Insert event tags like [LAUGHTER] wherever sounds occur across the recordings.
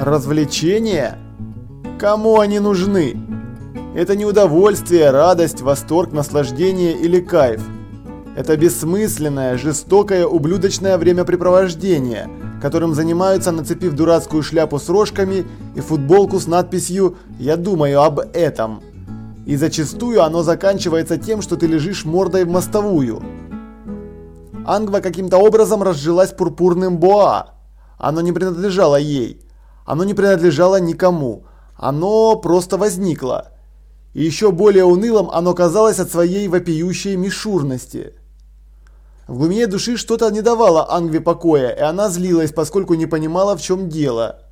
Развлечения? Кому они нужны? Это не удовольствие, радость, восторг, наслаждение или кайф. Это бессмысленное, жестокое, ублюдочное времяпрепровождение, которым занимаются, нацепив дурацкую шляпу с рожками и футболку с надписью «Я думаю об этом». И зачастую оно заканчивается тем, что ты лежишь мордой в мостовую. Ангва каким-то образом разжилась пурпурным боа. Оно не принадлежало ей. Оно не принадлежало никому. Оно просто возникло. И еще более унылым оно казалось от своей вопиющей мишурности. В глубине души что-то не давало Ангве покоя, и она злилась, поскольку не понимала, в чем дело.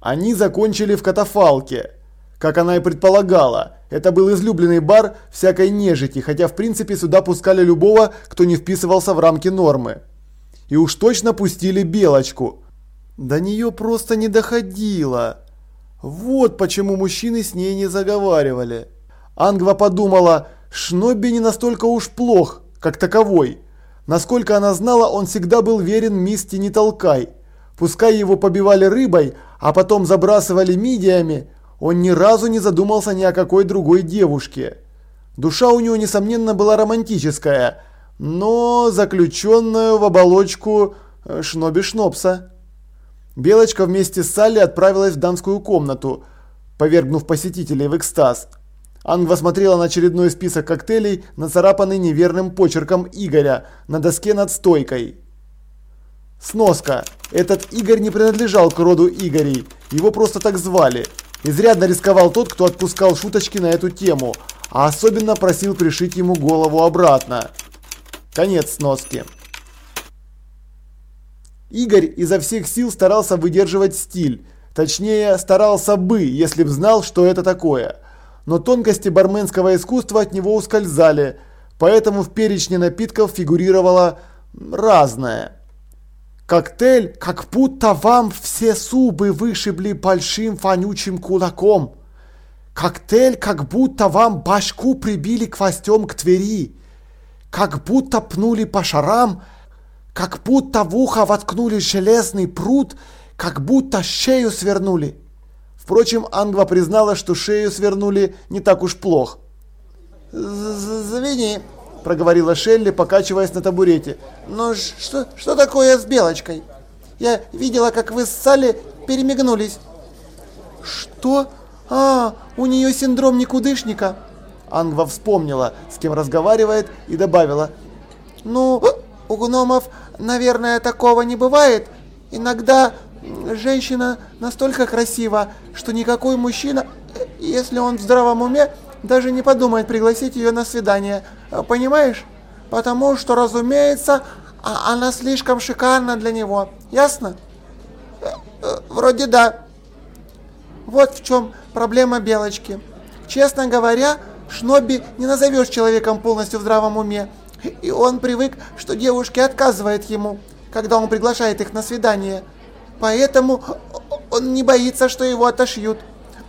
Они закончили в катафалке. Как она и предполагала, это был излюбленный бар всякой нежити, хотя в принципе сюда пускали любого, кто не вписывался в рамки нормы. И уж точно пустили Белочку, до нее просто не доходило. Вот почему мужчины с ней не заговаривали. Ангва подумала, Шнобби не настолько уж плох, как таковой. Насколько она знала, он всегда был верен Мисти не толкай. Пускай его побивали рыбой, а потом забрасывали мидиями, он ни разу не задумался ни о какой другой девушке. Душа у него, несомненно, была романтическая, но заключенную в оболочку э, Шноби Шнопса. Белочка вместе с Салли отправилась в дамскую комнату, повергнув посетителей в экстаз. Ангва смотрела на очередной список коктейлей, нацарапанный неверным почерком Игоря на доске над стойкой. Сноска. Этот Игорь не принадлежал к роду Игорей, его просто так звали. Изрядно рисковал тот, кто отпускал шуточки на эту тему, а особенно просил пришить ему голову обратно. Конец сноски. Игорь изо всех сил старался выдерживать стиль. Точнее, старался бы, если б знал, что это такое. Но тонкости барменского искусства от него ускользали, поэтому в перечне напитков фигурировало разное. Коктейль, как будто вам все зубы вышибли большим вонючим кулаком. Коктейль, как будто вам башку прибили хвостем к двери. Как будто пнули по шарам, как будто в ухо воткнули железный пруд, как будто шею свернули. Впрочем, Ангва признала, что шею свернули не так уж плохо. «Завини», – проговорила Шелли, покачиваясь на табурете. «Но что, что такое с Белочкой? Я видела, как вы с Салли перемигнулись». «Что? А, у нее синдром никудышника». Ангва вспомнила, с кем разговаривает, и добавила. «Ну, у гномов, наверное, такого не бывает. Иногда женщина настолько красива, что никакой мужчина, если он в здравом уме, даже не подумает пригласить ее на свидание. Понимаешь? Потому что, разумеется, а, она слишком шикарна для него. Ясно? Вроде да. Вот в чем проблема Белочки. Честно говоря, Шнобби не назовешь человеком полностью в здравом уме. И он привык, что девушки отказывают ему, когда он приглашает их на свидание. Поэтому он не боится, что его отошьют.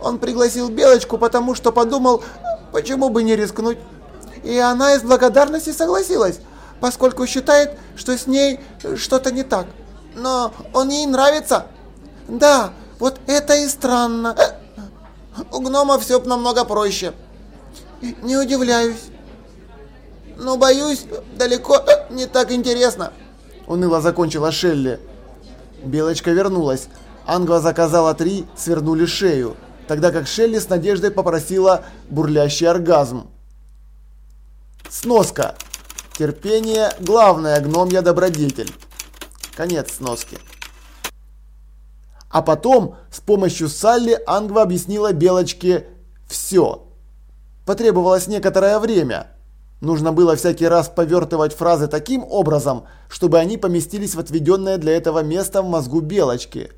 Он пригласил Белочку, потому что подумал, почему бы не рискнуть. И она из благодарности согласилась, поскольку считает, что с ней что-то не так. Но он ей нравится. Да, вот это и странно. У гнома все намного проще. Не удивляюсь. Но боюсь, далеко э, не так интересно. Уныло закончила Шелли. Белочка вернулась. Ангва заказала три, свернули шею, тогда как Шелли с надеждой попросила бурлящий оргазм. Сноска. Терпение – главная гномья добродетель. Конец сноски. А потом с помощью Салли Ангва объяснила Белочке все. Потребовалось некоторое время – Нужно было всякий раз повертывать фразы таким образом, чтобы они поместились в отведенное для этого место в мозгу Белочки.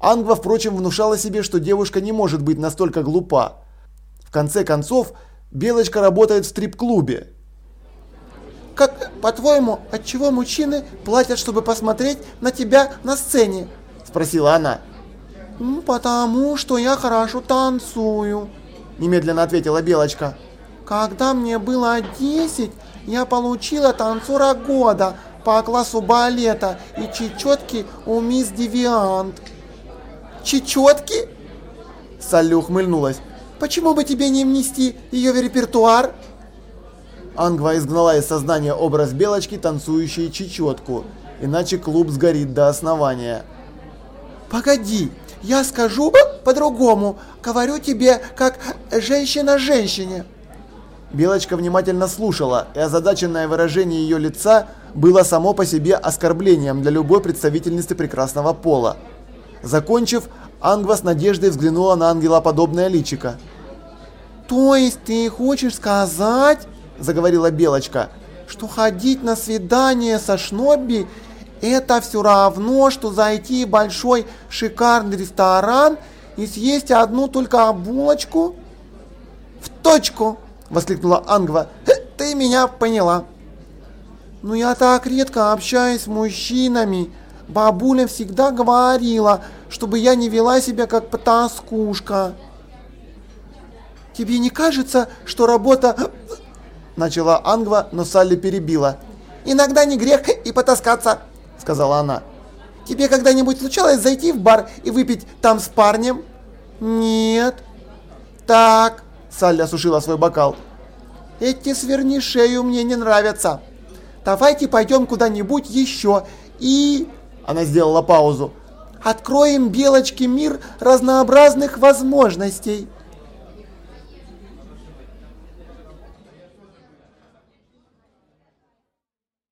Ангва, впрочем, внушала себе, что девушка не может быть настолько глупа. В конце концов, Белочка работает в стрип-клубе. «Как, по-твоему, от чего мужчины платят, чтобы посмотреть на тебя на сцене?» – спросила она. «Ну, потому что я хорошо танцую», – немедленно ответила Белочка. Когда мне было 10, я получила танцора года по классу балета и чечетки у мисс Девиант. чечетки?» Салли ухмыльнулась. «Почему бы тебе не внести ее в репертуар?» Ангва изгнала из сознания образ белочки, танцующей чечетку, иначе клуб сгорит до основания. «Погоди, я скажу по-другому, говорю тебе, как женщина женщине». Белочка внимательно слушала, и озадаченное выражение ее лица было само по себе оскорблением для любой представительницы прекрасного пола. Закончив, Ангва с надеждой взглянула на ангелоподобное личико. «То есть ты хочешь сказать, — заговорила Белочка, — что ходить на свидание со Шнобби — это все равно, что зайти в большой шикарный ресторан и съесть одну только булочку?» «В точку!» — воскликнула Ангва. «Ты меня поняла!» «Ну я так редко общаюсь с мужчинами. Бабуля всегда говорила, чтобы я не вела себя как потаскушка». «Тебе не кажется, что работа...» [CLEARS THROAT] Начала Ангва, но Салли перебила. «Иногда не грех и потаскаться», — сказала она. «Тебе когда-нибудь случалось зайти в бар и выпить там с парнем?» «Нет». «Так», — Салли осушила свой бокал. «Эти сверни шею мне не нравятся. Давайте пойдем куда-нибудь еще и...» Она сделала паузу. «Откроем Белочке мир разнообразных возможностей».